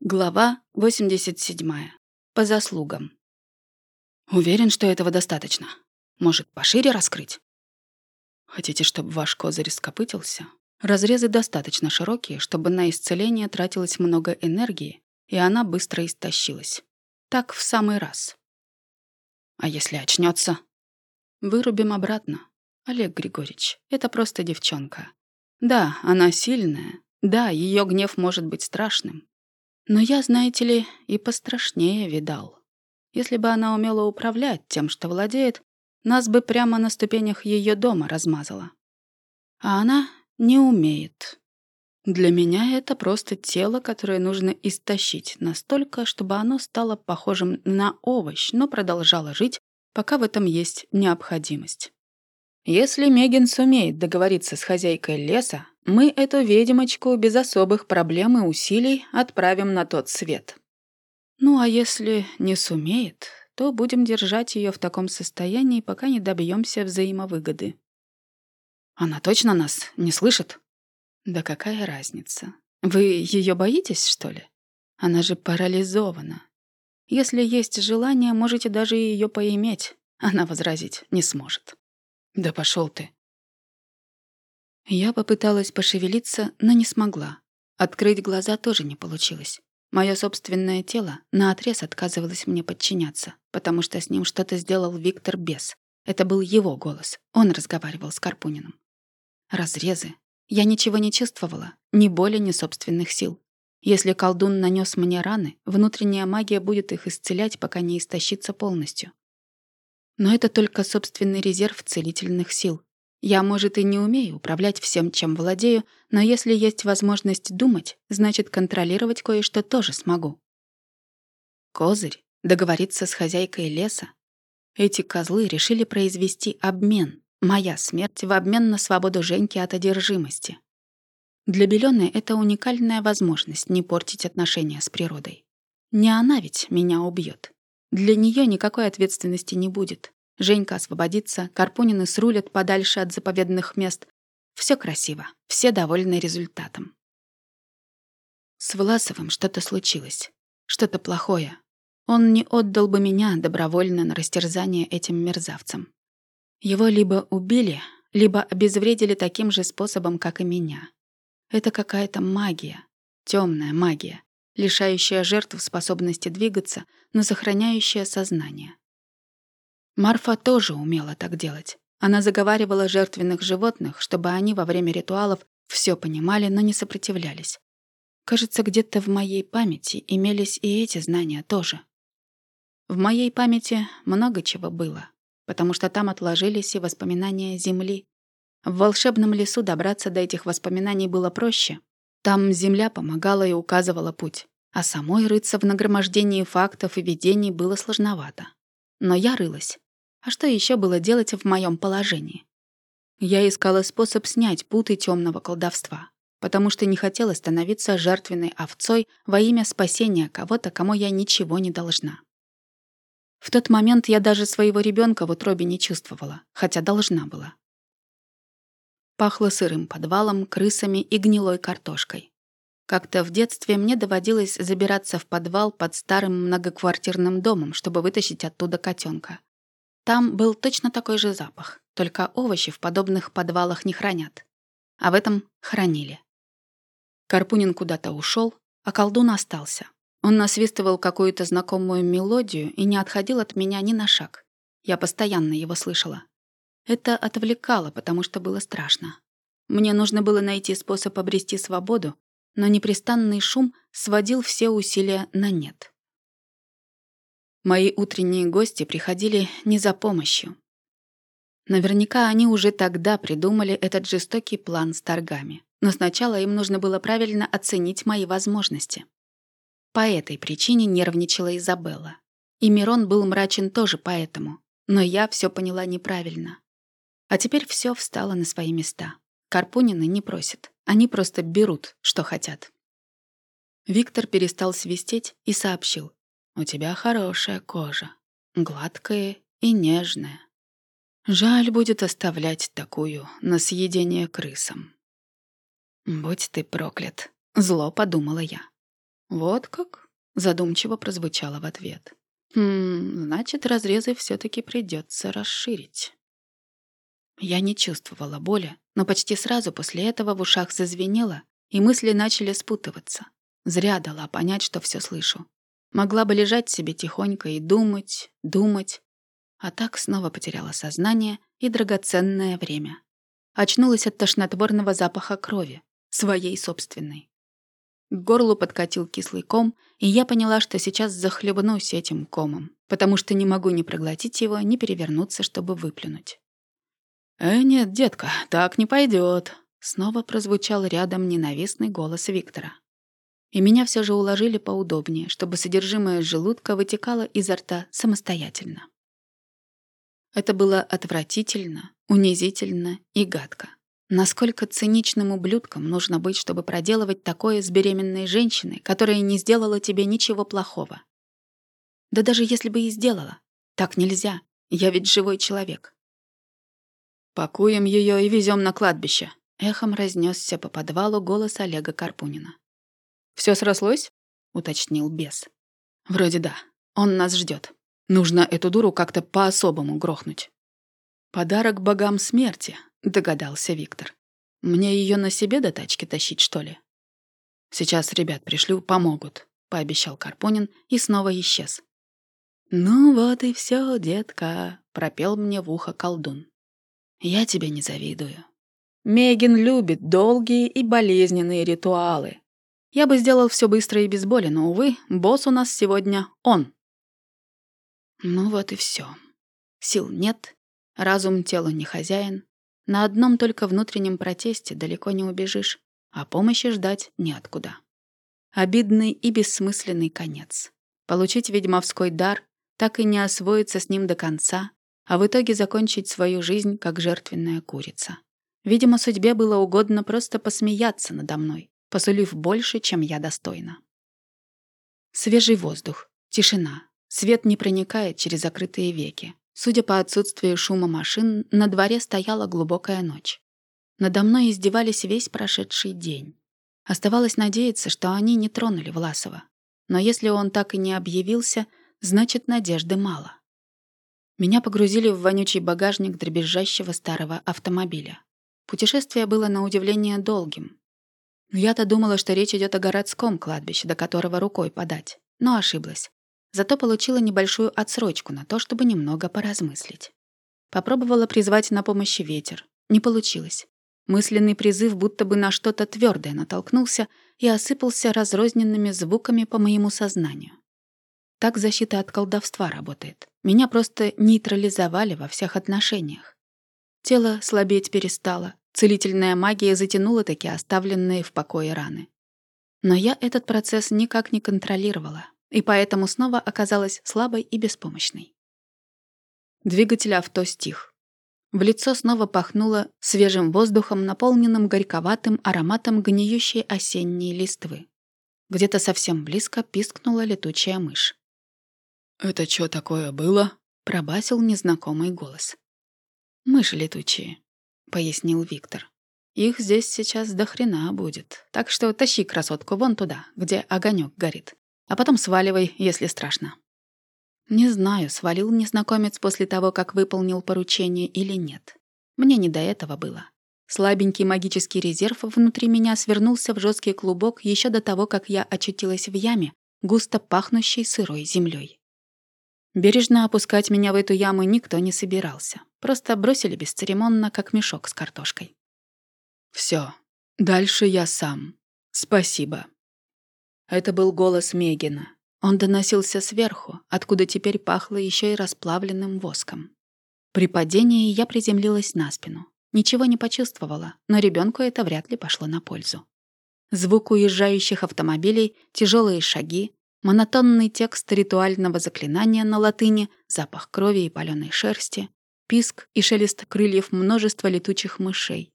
Глава 87. По заслугам. Уверен, что этого достаточно. Может, пошире раскрыть? Хотите, чтобы ваш козырь скопытился? Разрезы достаточно широкие, чтобы на исцеление тратилось много энергии, и она быстро истощилась. Так в самый раз. А если очнется? Вырубим обратно. Олег Григорьевич, это просто девчонка. Да, она сильная. Да, ее гнев может быть страшным. Но я, знаете ли, и пострашнее видал. Если бы она умела управлять тем, что владеет, нас бы прямо на ступенях ее дома размазала. А она не умеет. Для меня это просто тело, которое нужно истощить настолько, чтобы оно стало похожим на овощ, но продолжало жить, пока в этом есть необходимость. Если Мегин сумеет договориться с хозяйкой леса, мы эту ведьмочку без особых проблем и усилий отправим на тот свет. Ну а если не сумеет, то будем держать ее в таком состоянии, пока не добьемся взаимовыгоды. Она точно нас не слышит? Да какая разница? Вы ее боитесь, что ли? Она же парализована. Если есть желание, можете даже ее поиметь. Она возразить не сможет. Да пошел ты. Я попыталась пошевелиться, но не смогла. Открыть глаза тоже не получилось. Мое собственное тело наотрез отказывалось мне подчиняться, потому что с ним что-то сделал Виктор Бес. Это был его голос. Он разговаривал с Карпуниным. Разрезы. Я ничего не чувствовала, ни боли, ни собственных сил. Если колдун нанес мне раны, внутренняя магия будет их исцелять, пока не истощится полностью. Но это только собственный резерв целительных сил. Я, может, и не умею управлять всем, чем владею, но если есть возможность думать, значит, контролировать кое-что тоже смогу. Козырь, договориться с хозяйкой леса. Эти козлы решили произвести обмен. Моя смерть в обмен на свободу Женьки от одержимости. Для Белёны это уникальная возможность не портить отношения с природой. Не она ведь меня убьет. Для нее никакой ответственности не будет. Женька освободится, Карпунины срулят подальше от заповедных мест. Все красиво, все довольны результатом. С Власовым что-то случилось. Что-то плохое. Он не отдал бы меня добровольно на растерзание этим мерзавцам. Его либо убили, либо обезвредили таким же способом, как и меня. Это какая-то магия, темная магия, лишающая жертв способности двигаться, но сохраняющая сознание. Марфа тоже умела так делать. Она заговаривала жертвенных животных, чтобы они во время ритуалов все понимали, но не сопротивлялись. Кажется, где-то в моей памяти имелись и эти знания тоже. В моей памяти много чего было, потому что там отложились и воспоминания Земли. В волшебном лесу добраться до этих воспоминаний было проще. Там Земля помогала и указывала путь, а самой рыться в нагромождении фактов и видений было сложновато. Но я рылась. А что еще было делать в моем положении? Я искала способ снять путы темного колдовства, потому что не хотела становиться жертвенной овцой во имя спасения кого-то, кому я ничего не должна. В тот момент я даже своего ребенка в утробе не чувствовала, хотя должна была. Пахло сырым подвалом, крысами и гнилой картошкой. Как-то в детстве мне доводилось забираться в подвал под старым многоквартирным домом, чтобы вытащить оттуда котенка. Там был точно такой же запах, только овощи в подобных подвалах не хранят. А в этом хранили. Карпунин куда-то ушел, а колдун остался. Он насвистывал какую-то знакомую мелодию и не отходил от меня ни на шаг. Я постоянно его слышала. Это отвлекало, потому что было страшно. Мне нужно было найти способ обрести свободу, но непрестанный шум сводил все усилия на нет. Мои утренние гости приходили не за помощью. Наверняка они уже тогда придумали этот жестокий план с торгами. Но сначала им нужно было правильно оценить мои возможности. По этой причине нервничала Изабелла. И Мирон был мрачен тоже поэтому. Но я все поняла неправильно. А теперь все встало на свои места. Карпунины не просят. Они просто берут, что хотят. Виктор перестал свистеть и сообщил. У тебя хорошая кожа, гладкая и нежная. Жаль будет оставлять такую на съедение крысам. Будь ты проклят, зло подумала я. «Вот как?» — задумчиво прозвучало в ответ. «Хм, значит, разрезы все таки придется расширить». Я не чувствовала боли, но почти сразу после этого в ушах зазвенело, и мысли начали спутываться. Зря дала понять, что все слышу. Могла бы лежать себе тихонько и думать, думать. А так снова потеряла сознание и драгоценное время. Очнулась от тошнотворного запаха крови, своей собственной. К горлу подкатил кислый ком, и я поняла, что сейчас захлебнусь этим комом, потому что не могу ни проглотить его, ни перевернуться, чтобы выплюнуть. «Э, нет, детка, так не пойдет. снова прозвучал рядом ненавистный голос Виктора. И меня все же уложили поудобнее, чтобы содержимое желудка вытекало изо рта самостоятельно. Это было отвратительно, унизительно и гадко. Насколько циничным ублюдком нужно быть, чтобы проделывать такое с беременной женщиной, которая не сделала тебе ничего плохого? Да даже если бы и сделала. Так нельзя. Я ведь живой человек. «Пакуем ее и везем на кладбище», — эхом разнесся по подвалу голос Олега Карпунина. Все срослось?» — уточнил бес. «Вроде да. Он нас ждет. Нужно эту дуру как-то по-особому грохнуть». «Подарок богам смерти», — догадался Виктор. «Мне ее на себе до тачки тащить, что ли?» «Сейчас ребят пришлю, помогут», — пообещал Карпонин и снова исчез. «Ну вот и все, детка», — пропел мне в ухо колдун. «Я тебе не завидую. Мегин любит долгие и болезненные ритуалы, я бы сделал все быстро и без боли, но, увы, босс у нас сегодня он. Ну вот и все. Сил нет, разум телу не хозяин. На одном только внутреннем протесте далеко не убежишь, а помощи ждать неоткуда. Обидный и бессмысленный конец. Получить ведьмовской дар, так и не освоиться с ним до конца, а в итоге закончить свою жизнь как жертвенная курица. Видимо, судьбе было угодно просто посмеяться надо мной, посулив больше, чем я достойна. Свежий воздух, тишина, свет не проникает через закрытые веки. Судя по отсутствию шума машин, на дворе стояла глубокая ночь. Надо мной издевались весь прошедший день. Оставалось надеяться, что они не тронули Власова. Но если он так и не объявился, значит, надежды мало. Меня погрузили в вонючий багажник дребезжащего старого автомобиля. Путешествие было на удивление долгим, я-то думала, что речь идет о городском кладбище, до которого рукой подать. Но ошиблась. Зато получила небольшую отсрочку на то, чтобы немного поразмыслить. Попробовала призвать на помощь ветер. Не получилось. Мысленный призыв будто бы на что-то твердое натолкнулся и осыпался разрозненными звуками по моему сознанию. Так защита от колдовства работает. Меня просто нейтрализовали во всех отношениях. Тело слабеть перестало, Целительная магия затянула таки оставленные в покое раны. Но я этот процесс никак не контролировала, и поэтому снова оказалась слабой и беспомощной. Двигатель авто стих. В лицо снова пахнуло свежим воздухом, наполненным горьковатым ароматом гниющей осенней листвы. Где-то совсем близко пискнула летучая мышь. «Это что такое было?» — пробасил незнакомый голос. «Мыши летучие», — пояснил Виктор. «Их здесь сейчас до хрена будет, так что тащи красотку вон туда, где огонек горит, а потом сваливай, если страшно». Не знаю, свалил незнакомец после того, как выполнил поручение или нет. Мне не до этого было. Слабенький магический резерв внутри меня свернулся в жесткий клубок еще до того, как я очутилась в яме, густо пахнущей сырой землей. Бережно опускать меня в эту яму никто не собирался. Просто бросили бесцеремонно, как мешок с картошкой. Все, дальше я сам. Спасибо». Это был голос Мегина. Он доносился сверху, откуда теперь пахло еще и расплавленным воском. При падении я приземлилась на спину. Ничего не почувствовала, но ребенку это вряд ли пошло на пользу. Звук уезжающих автомобилей, тяжелые шаги, монотонный текст ритуального заклинания на латыни, запах крови и паленой шерсти, писк и шелест крыльев множества летучих мышей.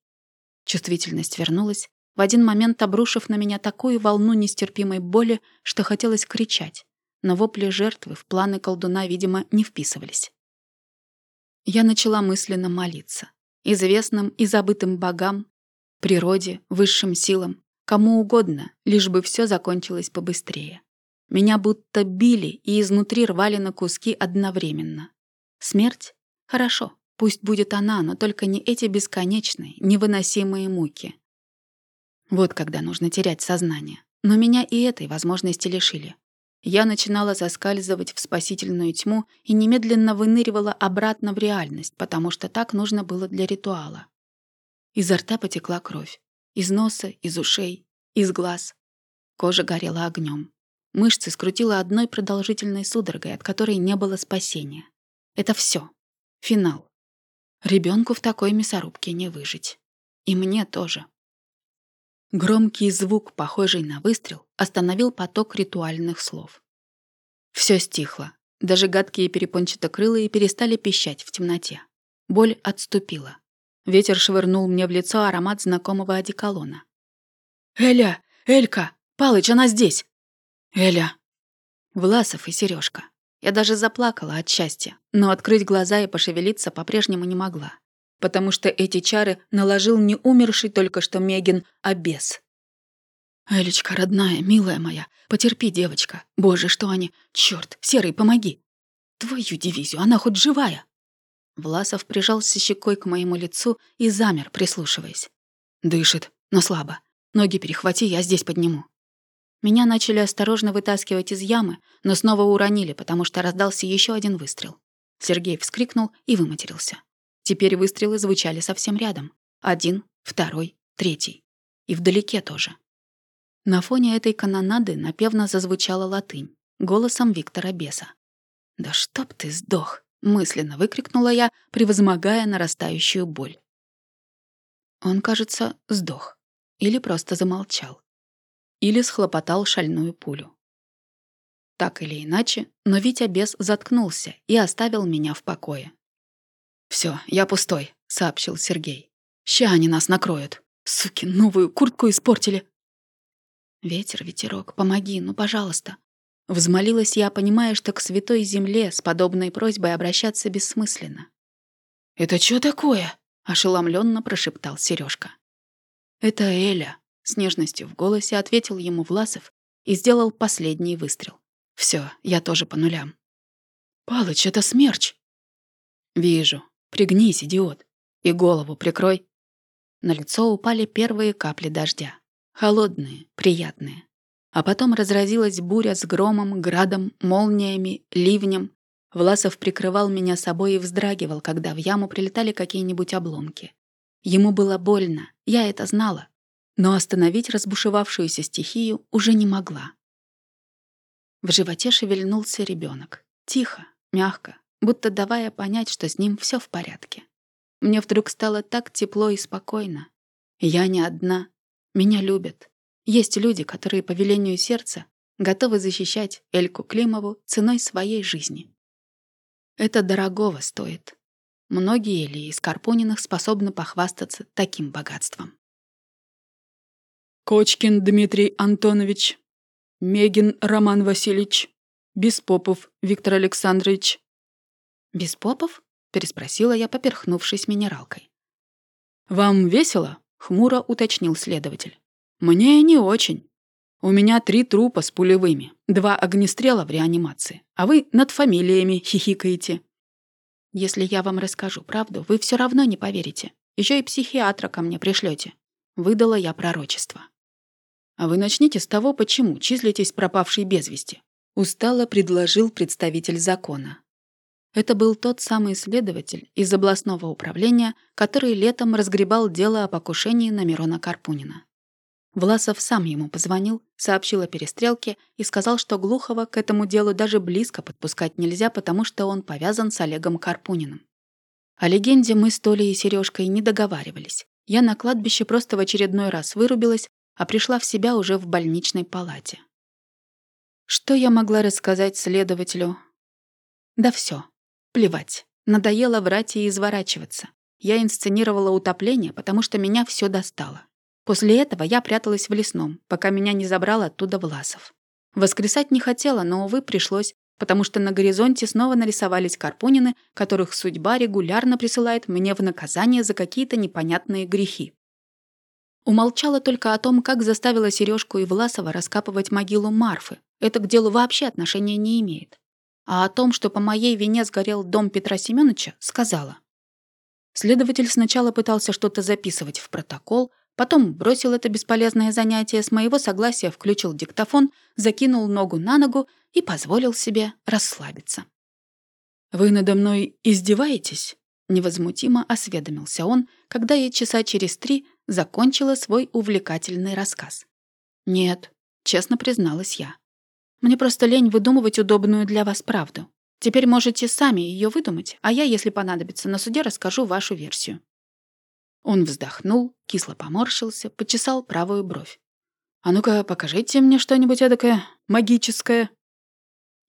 Чувствительность вернулась, в один момент обрушив на меня такую волну нестерпимой боли, что хотелось кричать, но вопли жертвы в планы колдуна, видимо, не вписывались. Я начала мысленно молиться. Известным и забытым богам, природе, высшим силам, Кому угодно, лишь бы все закончилось побыстрее. Меня будто били и изнутри рвали на куски одновременно. Смерть? Хорошо, пусть будет она, но только не эти бесконечные, невыносимые муки. Вот когда нужно терять сознание. Но меня и этой возможности лишили. Я начинала соскальзывать в спасительную тьму и немедленно выныривала обратно в реальность, потому что так нужно было для ритуала. Изо рта потекла кровь. Из носа, из ушей, из глаз. Кожа горела огнем. Мышцы скрутила одной продолжительной судорогой, от которой не было спасения. Это все. Финал. Ребенку в такой мясорубке не выжить. И мне тоже. Громкий звук, похожий на выстрел, остановил поток ритуальных слов. Все стихло. Даже гадкие перепончатокрылые перестали пищать в темноте. Боль отступила. Ветер швырнул мне в лицо аромат знакомого одеколона. «Эля! Элька! Палыч, она здесь!» «Эля!» Власов и Сережка. Я даже заплакала от счастья, но открыть глаза и пошевелиться по-прежнему не могла потому что эти чары наложил не умерший только что Мегин, а бес. «Элечка, родная, милая моя, потерпи, девочка. Боже, что они... Чёрт, Серый, помоги!» «Твою дивизию, она хоть живая!» Власов прижался щекой к моему лицу и замер, прислушиваясь. «Дышит, но слабо. Ноги перехвати, я здесь подниму». Меня начали осторожно вытаскивать из ямы, но снова уронили, потому что раздался еще один выстрел. Сергей вскрикнул и выматерился. Теперь выстрелы звучали совсем рядом. Один, второй, третий. И вдалеке тоже. На фоне этой канонады напевно зазвучала латынь, голосом Виктора Беса. «Да чтоб ты сдох!» — мысленно выкрикнула я, превозмогая нарастающую боль. Он, кажется, сдох. Или просто замолчал. Или схлопотал шальную пулю. Так или иначе, но Витя Бес заткнулся и оставил меня в покое. Все, я пустой», — сообщил Сергей. «Ща они нас накроют. Суки, новую куртку испортили». «Ветер, ветерок, помоги, ну, пожалуйста». Взмолилась я, понимая, что к святой земле с подобной просьбой обращаться бессмысленно. «Это что такое?» — ошеломленно прошептал Сережка. «Это Эля», — с нежностью в голосе ответил ему Власов и сделал последний выстрел. Все, я тоже по нулям. «Палыч, это смерч!» «Вижу», Пригнись, идиот. И голову прикрой. На лицо упали первые капли дождя. Холодные, приятные. А потом разразилась буря с громом, градом, молниями, ливнем. Власов прикрывал меня собой и вздрагивал, когда в яму прилетали какие-нибудь обломки. Ему было больно, я это знала. Но остановить разбушевавшуюся стихию уже не могла. В животе шевельнулся ребенок. Тихо, мягко, будто давая понять, что с ним все в порядке. Мне вдруг стало так тепло и спокойно. Я не одна. Меня любят. Есть люди, которые по велению сердца готовы защищать Эльку Климову ценой своей жизни. Это дорогого стоит. Многие ли из Карпуниных способны похвастаться таким богатством? Кочкин Дмитрий Антонович, Мегин Роман Васильевич, Беспопов Виктор Александрович, «Без попов?» — переспросила я, поперхнувшись минералкой. «Вам весело?» — хмуро уточнил следователь. «Мне не очень. У меня три трупа с пулевыми, два огнестрела в реанимации, а вы над фамилиями хихикаете». «Если я вам расскажу правду, вы все равно не поверите. Еще и психиатра ко мне пришлете. Выдала я пророчество. «А вы начните с того, почему числитесь пропавшей без вести», — устало предложил представитель закона. Это был тот самый следователь из областного управления, который летом разгребал дело о покушении на Мирона Карпунина. Власов сам ему позвонил, сообщил о перестрелке и сказал, что Глухова к этому делу даже близко подпускать нельзя, потому что он повязан с Олегом Карпуниным. О легенде мы с Толей и Сережкой не договаривались. Я на кладбище просто в очередной раз вырубилась, а пришла в себя уже в больничной палате. Что я могла рассказать следователю? Да все. Плевать. Надоело врать и изворачиваться. Я инсценировала утопление, потому что меня все достало. После этого я пряталась в лесном, пока меня не забрал оттуда Власов. Воскресать не хотела, но, увы, пришлось, потому что на горизонте снова нарисовались Карпунины, которых судьба регулярно присылает мне в наказание за какие-то непонятные грехи. Умолчала только о том, как заставила Сережку и Власова раскапывать могилу Марфы. Это к делу вообще отношения не имеет. А о том, что по моей вине сгорел дом Петра Семеновича, сказала. Следователь сначала пытался что-то записывать в протокол, потом бросил это бесполезное занятие, с моего согласия включил диктофон, закинул ногу на ногу и позволил себе расслабиться. «Вы надо мной издеваетесь?» — невозмутимо осведомился он, когда я часа через три закончила свой увлекательный рассказ. «Нет», — честно призналась я. «Мне просто лень выдумывать удобную для вас правду. Теперь можете сами ее выдумать, а я, если понадобится, на суде расскажу вашу версию». Он вздохнул, кисло поморщился, почесал правую бровь. «А ну-ка, покажите мне что-нибудь эдакое магическое».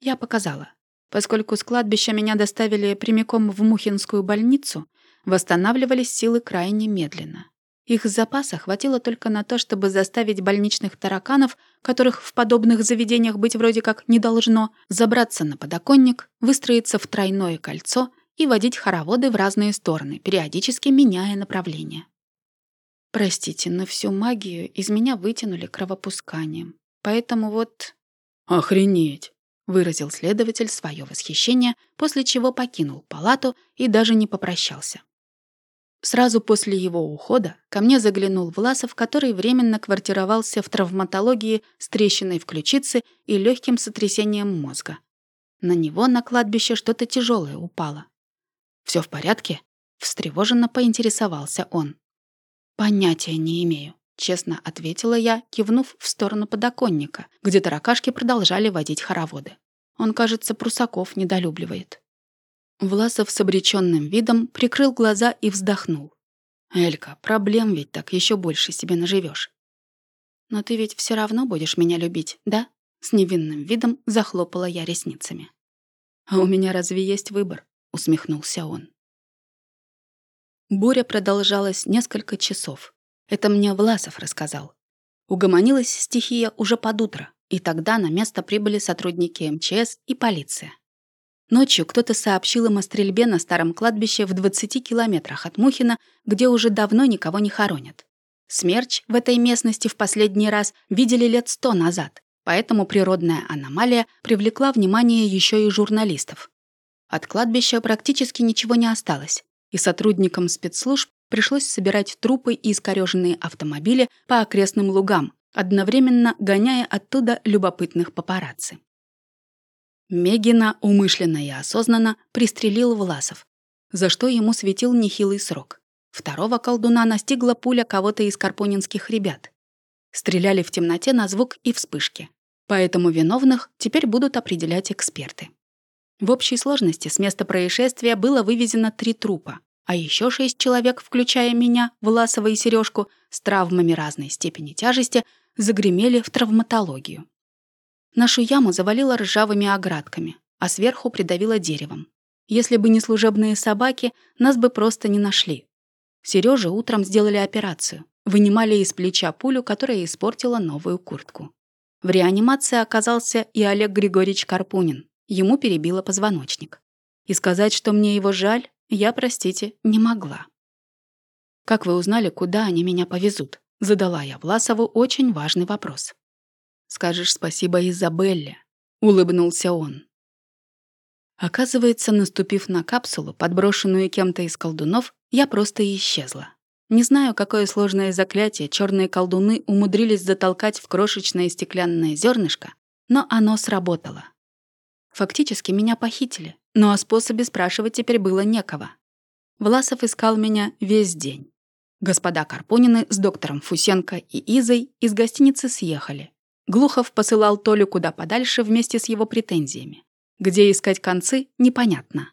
Я показала. Поскольку с кладбища меня доставили прямиком в Мухинскую больницу, восстанавливались силы крайне медленно. Их запаса хватило только на то, чтобы заставить больничных тараканов, которых в подобных заведениях быть вроде как не должно, забраться на подоконник, выстроиться в тройное кольцо и водить хороводы в разные стороны, периодически меняя направление. Простите, но всю магию из меня вытянули кровопусканием. Поэтому вот... «Охренеть!» — выразил следователь свое восхищение, после чего покинул палату и даже не попрощался. Сразу после его ухода ко мне заглянул Власов, который временно квартировался в травматологии с трещиной в ключице и легким сотрясением мозга. На него на кладбище что-то тяжелое упало. Все в порядке?» — встревоженно поинтересовался он. «Понятия не имею», — честно ответила я, кивнув в сторону подоконника, где таракашки продолжали водить хороводы. Он, кажется, прусаков недолюбливает. Власов с обреченным видом прикрыл глаза и вздохнул. «Элька, проблем ведь так еще больше себе наживешь. «Но ты ведь все равно будешь меня любить, да?» С невинным видом захлопала я ресницами. «А у меня разве есть выбор?» — усмехнулся он. Буря продолжалась несколько часов. Это мне Власов рассказал. Угомонилась стихия уже под утро, и тогда на место прибыли сотрудники МЧС и полиция. Ночью кто-то сообщил им о стрельбе на старом кладбище в 20 километрах от Мухина, где уже давно никого не хоронят. Смерч в этой местности в последний раз видели лет сто назад, поэтому природная аномалия привлекла внимание еще и журналистов. От кладбища практически ничего не осталось, и сотрудникам спецслужб пришлось собирать трупы и искорёженные автомобили по окрестным лугам, одновременно гоняя оттуда любопытных папарацци. Мегина умышленно и осознанно пристрелил Власов, за что ему светил нехилый срок. Второго колдуна настигла пуля кого-то из карпонинских ребят. Стреляли в темноте на звук и вспышки. Поэтому виновных теперь будут определять эксперты. В общей сложности с места происшествия было вывезено три трупа, а еще шесть человек, включая меня, Власова и Сережку, с травмами разной степени тяжести, загремели в травматологию. Нашу яму завалило ржавыми оградками, а сверху придавило деревом. Если бы не служебные собаки, нас бы просто не нашли. Сереже утром сделали операцию. Вынимали из плеча пулю, которая испортила новую куртку. В реанимации оказался и Олег Григорьевич Карпунин. Ему перебило позвоночник. И сказать, что мне его жаль, я, простите, не могла. «Как вы узнали, куда они меня повезут?» Задала я Власову очень важный вопрос. Скажешь спасибо Изабелле», — улыбнулся он. Оказывается, наступив на капсулу, подброшенную кем-то из колдунов, я просто исчезла. Не знаю, какое сложное заклятие черные колдуны умудрились затолкать в крошечное стеклянное зернышко, но оно сработало. Фактически меня похитили, но о способе спрашивать теперь было некого. Власов искал меня весь день. Господа Карпунины с доктором Фусенко и Изой из гостиницы съехали. Глухов посылал Толю куда подальше вместе с его претензиями. Где искать концы, непонятно.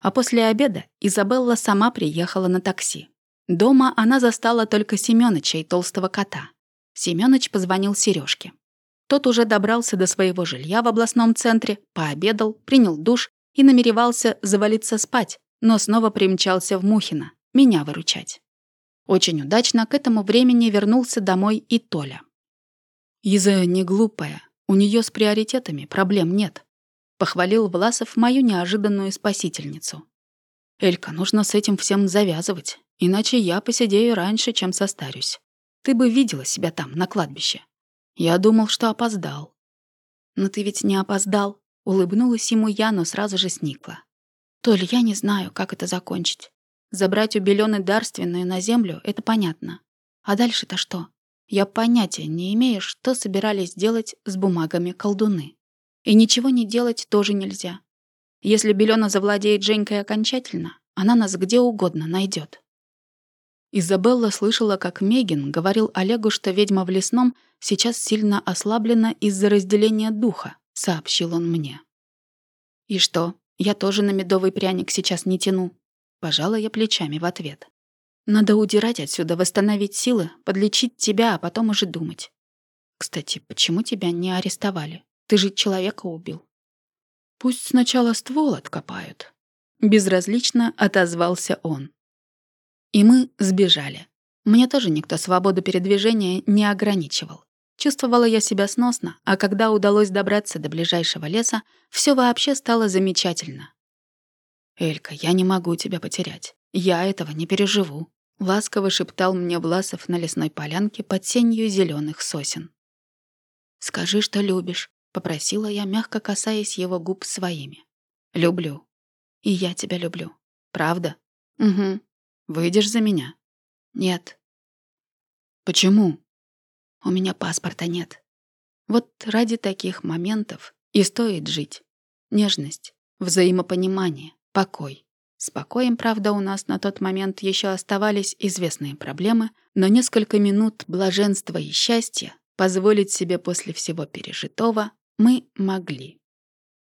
А после обеда Изабелла сама приехала на такси. Дома она застала только Семёныча и толстого кота. Семёныч позвонил Серёжке. Тот уже добрался до своего жилья в областном центре, пообедал, принял душ и намеревался завалиться спать, но снова примчался в Мухино, меня выручать. Очень удачно к этому времени вернулся домой и Толя. Иза не глупая, у нее с приоритетами проблем нет. Похвалил Власов мою неожиданную спасительницу. Элька, нужно с этим всем завязывать, иначе я посидею раньше, чем состарюсь. Ты бы видела себя там, на кладбище. Я думал, что опоздал. Но ты ведь не опоздал. Улыбнулась ему я, но сразу же сникла. Толь, я не знаю, как это закончить. Забрать у Белёны дарственную на землю — это понятно. А дальше-то что? Я понятия не имею, что собирались делать с бумагами колдуны. И ничего не делать тоже нельзя. Если Белена завладеет Женькой окончательно, она нас где угодно найдет. Изабелла слышала, как Мегин говорил Олегу, что ведьма в лесном сейчас сильно ослаблена из-за разделения духа, сообщил он мне. «И что, я тоже на медовый пряник сейчас не тяну?» Пожала я плечами в ответ. «Надо удирать отсюда, восстановить силы, подлечить тебя, а потом уже думать. Кстати, почему тебя не арестовали? Ты же человека убил». «Пусть сначала ствол откопают», — безразлично отозвался он. И мы сбежали. Мне тоже никто свободу передвижения не ограничивал. Чувствовала я себя сносно, а когда удалось добраться до ближайшего леса, все вообще стало замечательно. «Элька, я не могу тебя потерять. Я этого не переживу», — ласково шептал мне Власов на лесной полянке под сенью зеленых сосен. «Скажи, что любишь», — попросила я, мягко касаясь его губ своими. «Люблю. И я тебя люблю. Правда?» «Угу. Выйдешь за меня?» «Нет». «Почему?» «У меня паспорта нет». Вот ради таких моментов и стоит жить. Нежность, взаимопонимание, покой. С покоем, правда, у нас на тот момент еще оставались известные проблемы, но несколько минут блаженства и счастья позволить себе после всего пережитого мы могли.